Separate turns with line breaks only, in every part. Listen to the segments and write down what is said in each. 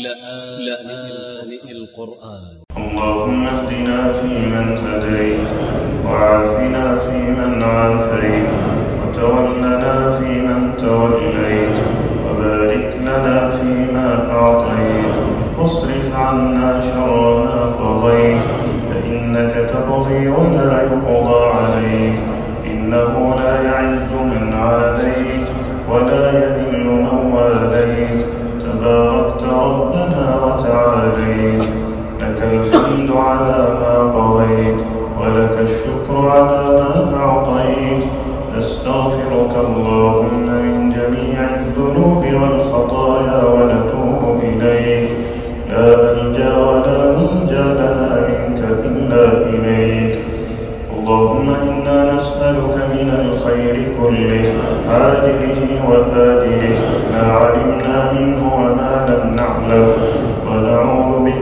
لآن القرآن.
اللهم اهدنا فيمن هديت وعافنا فيمن عافيت وتولنا فيمن توليت وبارك لنا فيما أعطيت واصرف عنا شر ما قضيت فإنك تقضي ولا يقضى عليك إنه لا يعز وتعاليت لك الحمد على ما قضيت ولك الشكر على ما أعطيت. نستغفرك اللهم من جميع الذنوب والخطايا ونتوب إليك. لا ملجأ ولا منجا لنا منك إلا إليك. اللهم إنا نسألك من الخير كله عاجله وآجله. ما علمنا منه وما لم نعلم.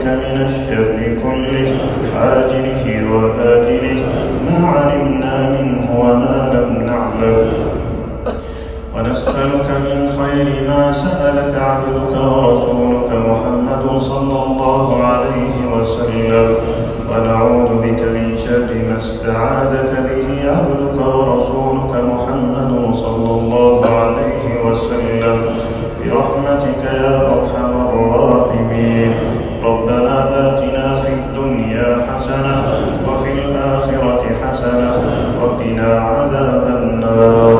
بك من الشر كله عاجله وآجله ما علمنا منه وما لم نعلم. ونسألك من خير ما سألك عبدك ورسولك محمد صلى الله عليه وسلم. ونعوذ بك من شر ما استعاذك به عبدك ورسولك محمد صلى الله عليه وسلم. حسنة وقنا عذاب النار.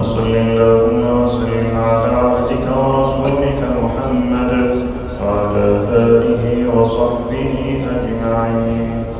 وصل اللهم وسلم على عبدك ورسولك محمد وعلى آله وصحبه أجمعين.